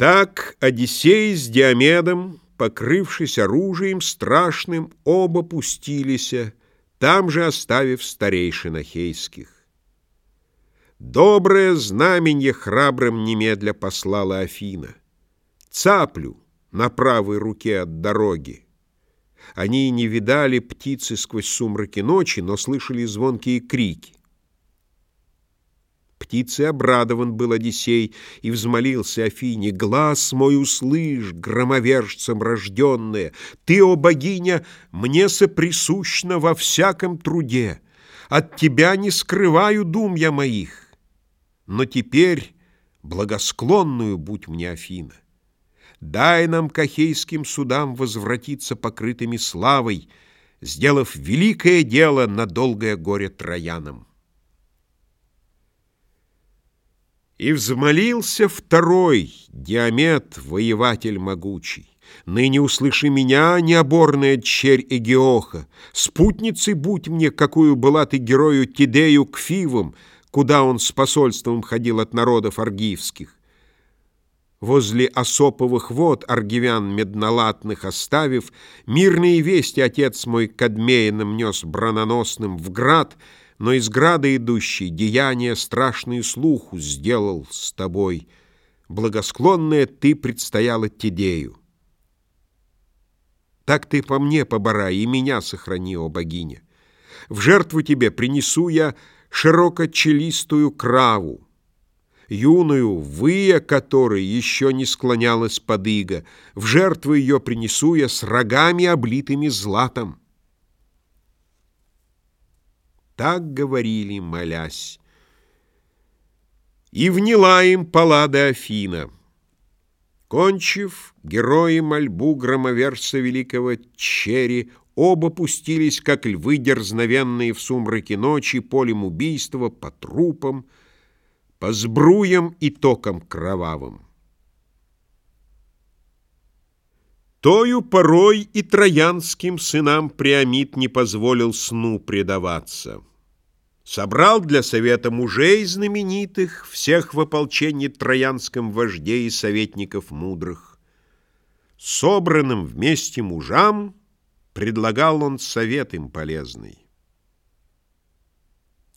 Так Одиссей с Диомедом, покрывшись оружием страшным, оба пустилися, там же оставив старейшин ахейских. Доброе знаменье храбрым немедля послала Афина. Цаплю на правой руке от дороги. Они не видали птицы сквозь сумраки ночи, но слышали звонкие крики птицы обрадован был Одиссей и взмолился Афине, «Глаз мой услышь, громовержцем рожденная, ты, о богиня, мне соприсущна во всяком труде, от тебя не скрываю дум я моих, но теперь благосклонную будь мне, Афина. Дай нам к ахейским судам возвратиться покрытыми славой, сделав великое дело на долгое горе троянам. И взмолился второй, Диамет, воеватель могучий. Ныне услыши меня, необорная черь Эгеоха, Спутницей будь мне, какую была ты герою Тидею к Фивам, Куда он с посольством ходил от народов аргивских. Возле осоповых вод аргивян меднолатных оставив, Мирные вести отец мой Кадмеином нес брононосным в град — но из града идущий деяния страшные слуху сделал с тобой. Благосклонная ты предстояла Тидею. Так ты по мне поборай и меня сохрани, о богиня. В жертву тебе принесу я широкочелистую краву, юную, выя которой еще не склонялась под иго, в жертву ее принесу я с рогами, облитыми златом. Так говорили, молясь. И вняла им Паллада Афина. Кончив, герои мольбу громоверца великого Чери Оба пустились, как львы дерзновенные в сумраке ночи, Полем убийства, по трупам, по сбруям и токам кровавым. Тою порой и троянским сынам Приамид не позволил сну предаваться. Собрал для совета мужей знаменитых, Всех в ополчении троянском вождей и советников мудрых. Собранным вместе мужам Предлагал он совет им полезный.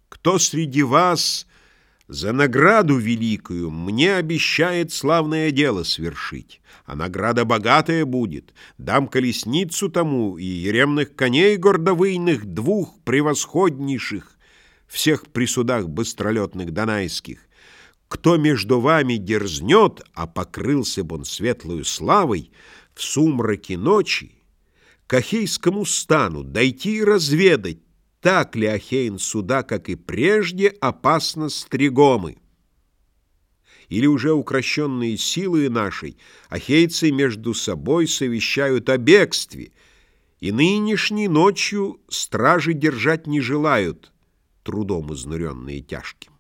Кто среди вас за награду великую Мне обещает славное дело свершить, А награда богатая будет, Дам колесницу тому и еремных коней гордовыйных Двух превосходнейших, всех при судах быстролетных донайских, кто между вами дерзнет, а покрылся бы он светлую славой, в сумраке ночи, к Ахейскому стану дойти и разведать, так ли Ахейн суда, как и прежде, опасно стригомы. Или уже укращенные силы нашей, ахейцы между собой совещают о бегстве, и нынешней ночью стражи держать не желают, трудом изнуренные тяжким.